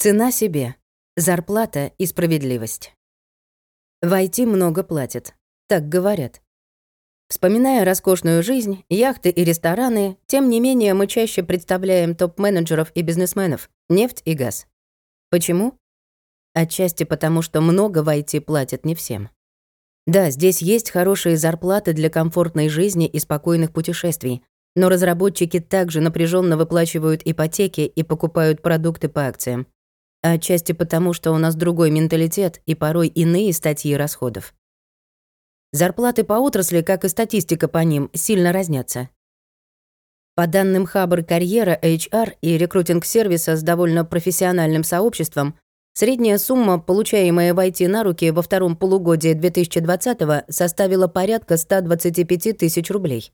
Цена себе. Зарплата и справедливость. В много платят. Так говорят. Вспоминая роскошную жизнь, яхты и рестораны, тем не менее мы чаще представляем топ-менеджеров и бизнесменов, нефть и газ. Почему? Отчасти потому, что много в IT платят не всем. Да, здесь есть хорошие зарплаты для комфортной жизни и спокойных путешествий, но разработчики также напряженно выплачивают ипотеки и покупают продукты по акциям. Отчасти потому, что у нас другой менталитет и порой иные статьи расходов. Зарплаты по отрасли, как и статистика по ним, сильно разнятся. По данным Хабр Карьера, HR и рекрутинг-сервиса с довольно профессиональным сообществом, средняя сумма, получаемая в IT на руки во втором полугодии 2020 составила порядка 125 тысяч рублей.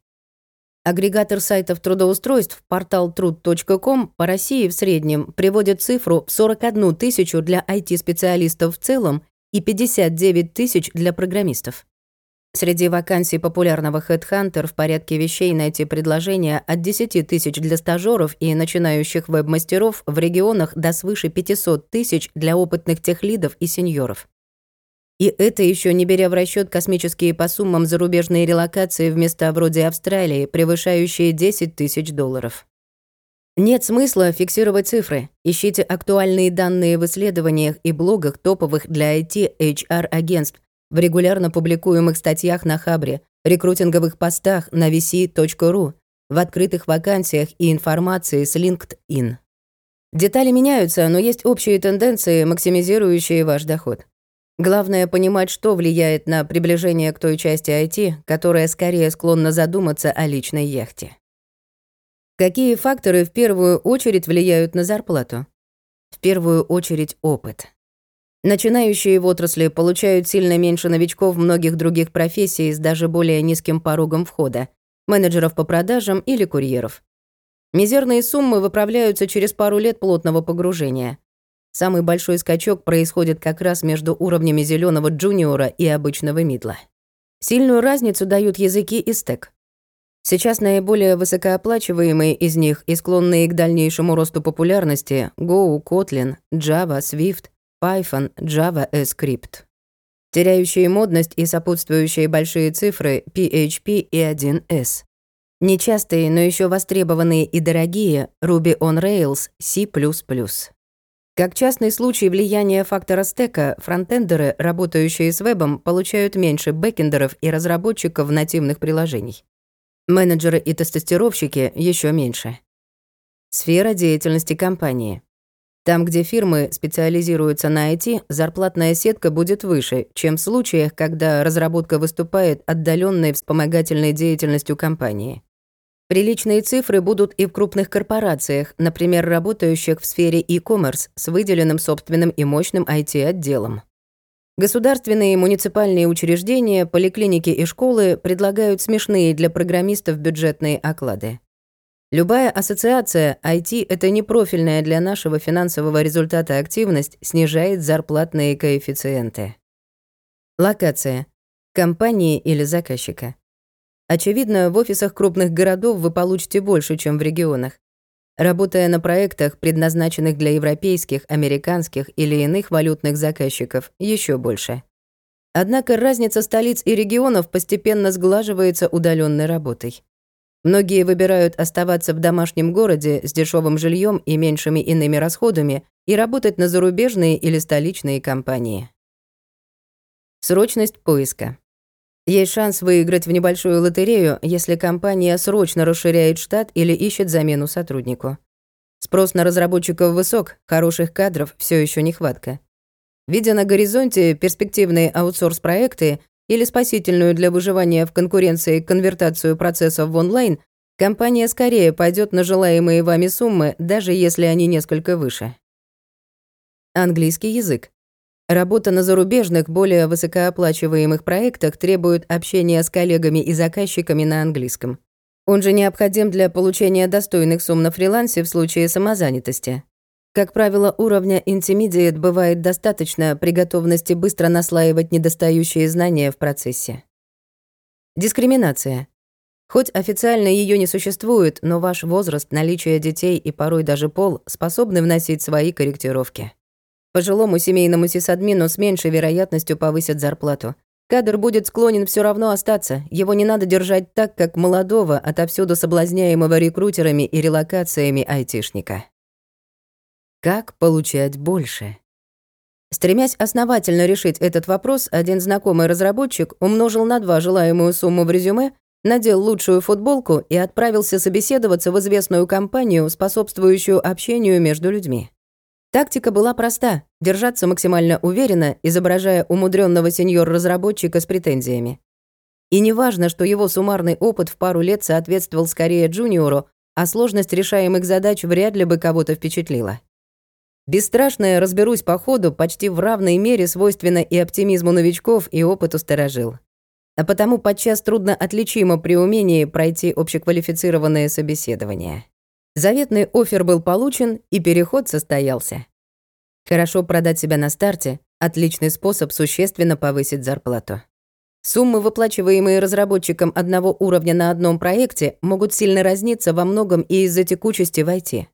Агрегатор сайтов трудоустройств портал труд.ком по России в среднем приводит цифру в 41 тысячу для IT-специалистов в целом и 59 тысяч для программистов. Среди вакансий популярного HeadHunter в порядке вещей найти предложения от 10 тысяч для стажеров и начинающих веб-мастеров в регионах до свыше 500 тысяч для опытных техлидов и сеньоров. И это еще не беря в расчет космические по суммам зарубежные релокации в места вроде Австралии, превышающие 10 тысяч долларов. Нет смысла фиксировать цифры. Ищите актуальные данные в исследованиях и блогах топовых для IT HR-агентств, в регулярно публикуемых статьях на Хабре, рекрутинговых постах на vc.ru, в открытых вакансиях и информации с LinkedIn. Детали меняются, но есть общие тенденции, максимизирующие ваш доход. Главное понимать, что влияет на приближение к той части IT, которая скорее склонна задуматься о личной яхте. Какие факторы в первую очередь влияют на зарплату? В первую очередь опыт. Начинающие в отрасли получают сильно меньше новичков многих других профессий с даже более низким порогом входа, менеджеров по продажам или курьеров. Мизерные суммы выправляются через пару лет плотного погружения. Самый большой скачок происходит как раз между уровнями зеленого джуниора и обычного мидла. Сильную разницу дают языки и стек. Сейчас наиболее высокооплачиваемые из них и склонные к дальнейшему росту популярности — Go, Kotlin, Java, Swift, Python, JavaScript. Теряющие модность и сопутствующие большие цифры PHP и 1С. Нечастые, но еще востребованные и дорогие Ruby on Rails, C++. Как частный случай влияния фактора стека, фронтендеры, работающие с вебом, получают меньше бэкендеров и разработчиков нативных приложений. Менеджеры и тестировщики еще меньше. Сфера деятельности компании. Там, где фирмы специализируются на IT, зарплатная сетка будет выше, чем в случаях, когда разработка выступает отдаленной вспомогательной деятельностью компании. Приличные цифры будут и в крупных корпорациях, например, работающих в сфере e-commerce с выделенным собственным и мощным IT-отделом. Государственные и муниципальные учреждения, поликлиники и школы предлагают смешные для программистов бюджетные оклады. Любая ассоциация IT — это не профильная для нашего финансового результата активность, снижает зарплатные коэффициенты. Локация. Компании или заказчика. Очевидно, в офисах крупных городов вы получите больше, чем в регионах. Работая на проектах, предназначенных для европейских, американских или иных валютных заказчиков, еще больше. Однако разница столиц и регионов постепенно сглаживается удаленной работой. Многие выбирают оставаться в домашнем городе с дешевым жильем и меньшими иными расходами и работать на зарубежные или столичные компании. Срочность поиска. Есть шанс выиграть в небольшую лотерею, если компания срочно расширяет штат или ищет замену сотруднику. Спрос на разработчиков высок, хороших кадров все еще нехватка. Видя на горизонте перспективные аутсорс-проекты, или спасительную для выживания в конкуренции конвертацию процессов в онлайн, компания скорее пойдет на желаемые вами суммы, даже если они несколько выше. Английский язык. Работа на зарубежных, более высокооплачиваемых проектах требует общения с коллегами и заказчиками на английском. Он же необходим для получения достойных сумм на фрилансе в случае самозанятости. Как правило, уровня Intermediate бывает достаточно при готовности быстро наслаивать недостающие знания в процессе. Дискриминация. Хоть официально ее не существует, но ваш возраст, наличие детей и порой даже пол способны вносить свои корректировки. Пожилому семейному сисадмину с меньшей вероятностью повысят зарплату. Кадр будет склонен все равно остаться, его не надо держать так, как молодого, отовсюду соблазняемого рекрутерами и релокациями айтишника. Как получать больше? Стремясь основательно решить этот вопрос, один знакомый разработчик умножил на два желаемую сумму в резюме, надел лучшую футболку и отправился собеседоваться в известную компанию, способствующую общению между людьми. Тактика была проста — держаться максимально уверенно, изображая умудренного сеньор-разработчика с претензиями. И неважно, что его суммарный опыт в пару лет соответствовал скорее джуниору, а сложность решаемых задач вряд ли бы кого-то впечатлила. Бесстрашное «разберусь по ходу» почти в равной мере свойственно и оптимизму новичков, и опыту старожил. А потому подчас трудно отличимо при умении пройти общеквалифицированное собеседование. Заветный офер был получен, и переход состоялся. Хорошо продать себя на старте — отличный способ существенно повысить зарплату. Суммы, выплачиваемые разработчикам одного уровня на одном проекте, могут сильно разниться во многом и из-за текучести в IT.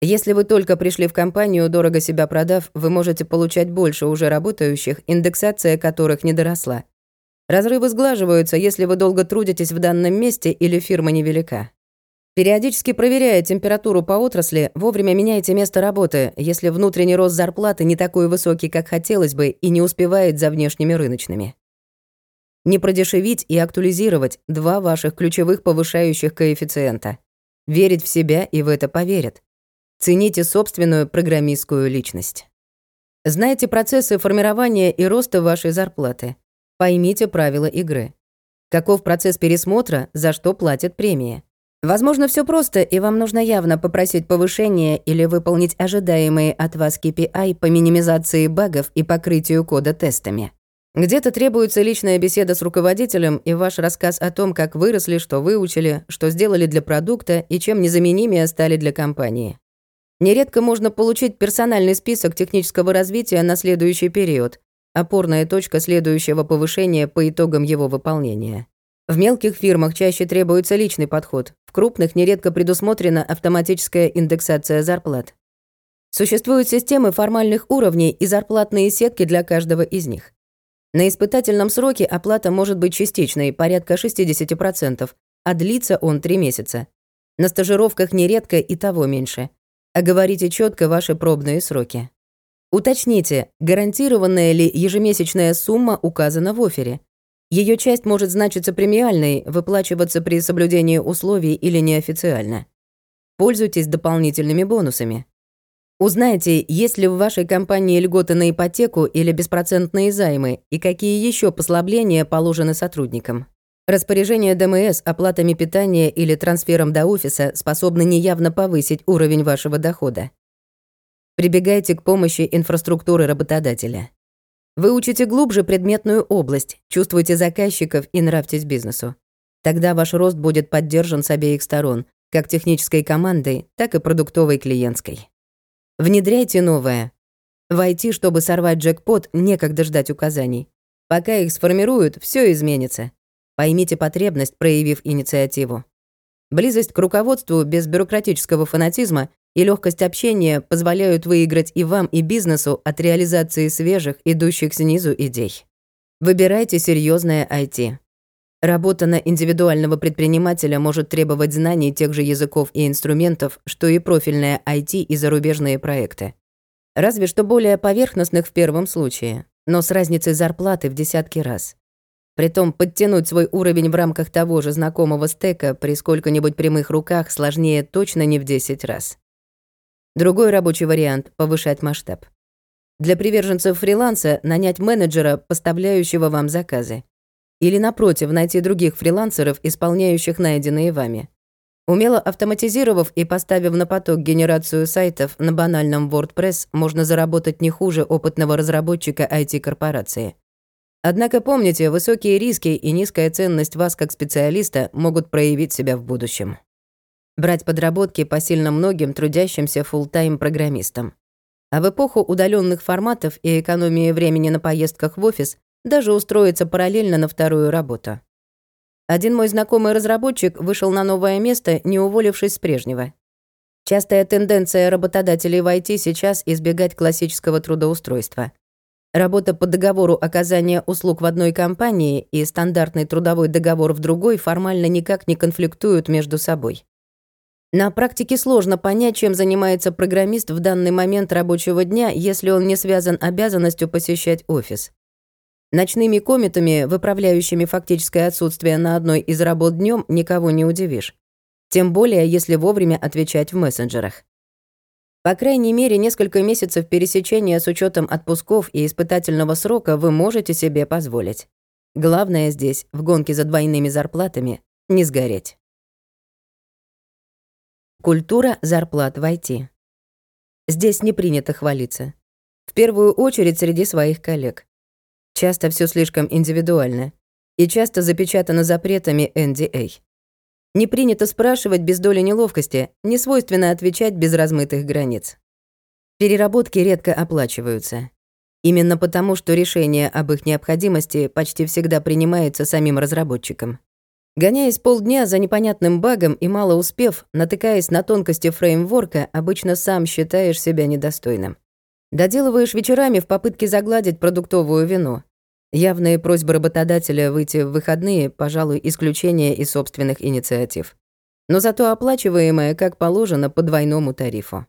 Если вы только пришли в компанию, дорого себя продав, вы можете получать больше уже работающих, индексация которых не доросла. Разрывы сглаживаются, если вы долго трудитесь в данном месте или фирма невелика. Периодически проверяя температуру по отрасли, вовремя меняйте место работы, если внутренний рост зарплаты не такой высокий, как хотелось бы, и не успевает за внешними рыночными. Не продешевить и актуализировать два ваших ключевых повышающих коэффициента. Верить в себя и в это поверят. Цените собственную программистскую личность. Знайте процессы формирования и роста вашей зарплаты. Поймите правила игры. Каков процесс пересмотра, за что платят премии. Возможно, все просто, и вам нужно явно попросить повышения или выполнить ожидаемые от вас KPI по минимизации багов и покрытию кода тестами. Где-то требуется личная беседа с руководителем и ваш рассказ о том, как выросли, что выучили, что сделали для продукта и чем незаменимее стали для компании. Нередко можно получить персональный список технического развития на следующий период, опорная точка следующего повышения по итогам его выполнения. В мелких фирмах чаще требуется личный подход, в крупных нередко предусмотрена автоматическая индексация зарплат. Существуют системы формальных уровней и зарплатные сетки для каждого из них. На испытательном сроке оплата может быть частичной, порядка 60%, а длится он 3 месяца. На стажировках нередко и того меньше – Оговорите четко ваши пробные сроки. Уточните, гарантированная ли ежемесячная сумма указана в офере. Ее часть может значиться премиальной, выплачиваться при соблюдении условий или неофициально. Пользуйтесь дополнительными бонусами. Узнайте, есть ли в вашей компании льготы на ипотеку или беспроцентные займы и какие еще послабления положены сотрудникам. Распоряжение ДМС оплатами питания или трансфером до офиса способны неявно повысить уровень вашего дохода. Прибегайте к помощи инфраструктуры работодателя. Выучите глубже предметную область, чувствуйте заказчиков и нравьтесь бизнесу. Тогда ваш рост будет поддержан с обеих сторон, как технической командой, так и продуктовой клиентской. Внедряйте новое. Войти, чтобы сорвать джекпот, некогда ждать указаний. Пока их сформируют, все изменится. Поймите потребность, проявив инициативу. Близость к руководству без бюрократического фанатизма и легкость общения позволяют выиграть и вам, и бизнесу от реализации свежих, идущих снизу идей. Выбирайте серьезное IT. Работа на индивидуального предпринимателя может требовать знаний тех же языков и инструментов, что и профильное IT и зарубежные проекты. Разве что более поверхностных в первом случае, но с разницей зарплаты в десятки раз. Притом подтянуть свой уровень в рамках того же знакомого стека при сколько-нибудь прямых руках сложнее точно не в 10 раз. Другой рабочий вариант — повышать масштаб. Для приверженцев фриланса нанять менеджера, поставляющего вам заказы. Или, напротив, найти других фрилансеров, исполняющих найденные вами. Умело автоматизировав и поставив на поток генерацию сайтов на банальном WordPress, можно заработать не хуже опытного разработчика IT-корпорации. Однако помните, высокие риски и низкая ценность вас как специалиста могут проявить себя в будущем. Брать подработки посильно многим трудящимся фулл-тайм программистам. А в эпоху удаленных форматов и экономии времени на поездках в офис даже устроиться параллельно на вторую работу. Один мой знакомый разработчик вышел на новое место, не уволившись с прежнего. Частая тенденция работодателей в IT сейчас избегать классического трудоустройства. Работа по договору оказания услуг в одной компании и стандартный трудовой договор в другой формально никак не конфликтуют между собой. На практике сложно понять, чем занимается программист в данный момент рабочего дня, если он не связан обязанностью посещать офис. Ночными кометами, выправляющими фактическое отсутствие на одной из работ днем, никого не удивишь. Тем более, если вовремя отвечать в мессенджерах. По крайней мере, несколько месяцев пересечения с учетом отпусков и испытательного срока вы можете себе позволить. Главное здесь, в гонке за двойными зарплатами, не сгореть. Культура зарплат в IT. Здесь не принято хвалиться. В первую очередь среди своих коллег. Часто все слишком индивидуально и часто запечатано запретами NDA. Не принято спрашивать без доли неловкости, не свойственно отвечать без размытых границ. Переработки редко оплачиваются. Именно потому, что решение об их необходимости почти всегда принимается самим разработчиком. Гоняясь полдня за непонятным багом и мало успев, натыкаясь на тонкости фреймворка, обычно сам считаешь себя недостойным. Доделываешь вечерами в попытке загладить продуктовую вину. Явные просьбы работодателя выйти в выходные, пожалуй, исключение из собственных инициатив. Но зато оплачиваемое, как положено, по двойному тарифу.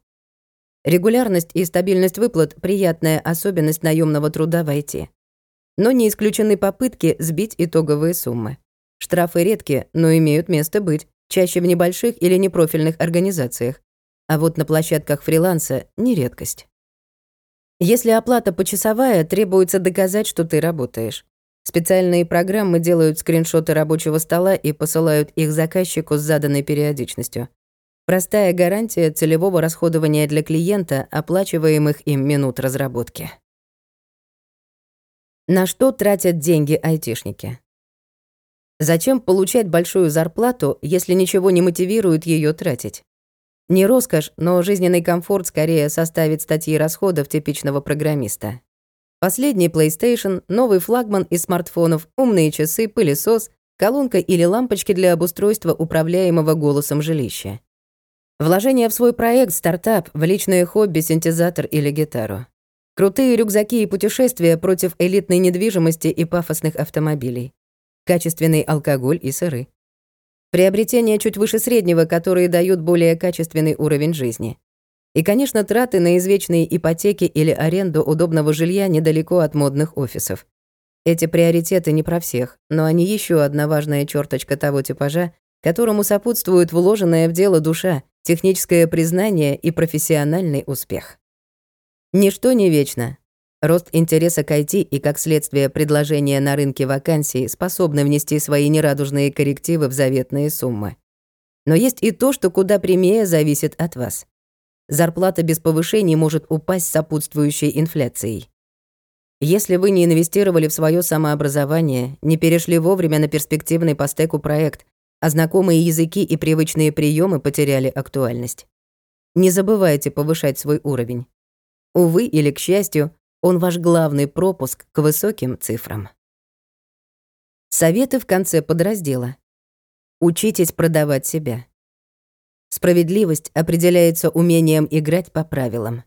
Регулярность и стабильность выплат — приятная особенность наемного труда в IT. Но не исключены попытки сбить итоговые суммы. Штрафы редки, но имеют место быть, чаще в небольших или непрофильных организациях. А вот на площадках фриланса — не редкость. Если оплата почасовая, требуется доказать, что ты работаешь. Специальные программы делают скриншоты рабочего стола и посылают их заказчику с заданной периодичностью. Простая гарантия целевого расходования для клиента, оплачиваемых им минут разработки. На что тратят деньги айтишники? Зачем получать большую зарплату, если ничего не мотивирует ее тратить? Не роскошь, но жизненный комфорт скорее составит статьи расходов типичного программиста. Последний PlayStation, новый флагман из смартфонов, умные часы, пылесос, колонка или лампочки для обустройства управляемого голосом жилища. Вложение в свой проект, стартап, в личное хобби, синтезатор или гитару. Крутые рюкзаки и путешествия против элитной недвижимости и пафосных автомобилей. Качественный алкоголь и сыры. Приобретения чуть выше среднего, которые дают более качественный уровень жизни. И, конечно, траты на извечные ипотеки или аренду удобного жилья недалеко от модных офисов. Эти приоритеты не про всех, но они еще одна важная черточка того типажа, которому сопутствует вложенная в дело душа, техническое признание и профессиональный успех. Ничто не вечно, Рост интереса к IT и, как следствие, предложения на рынке вакансий способны внести свои нерадужные коррективы в заветные суммы. Но есть и то, что куда прямее зависит от вас. Зарплата без повышений может упасть с сопутствующей инфляцией. Если вы не инвестировали в свое самообразование, не перешли вовремя на перспективный по стеку проект, а знакомые языки и привычные приемы потеряли актуальность. Не забывайте повышать свой уровень. Увы или к счастью, он ваш главный пропуск к высоким цифрам. Советы в конце подраздела. Учитесь продавать себя. Справедливость определяется умением играть по правилам.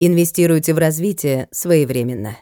Инвестируйте в развитие своевременно.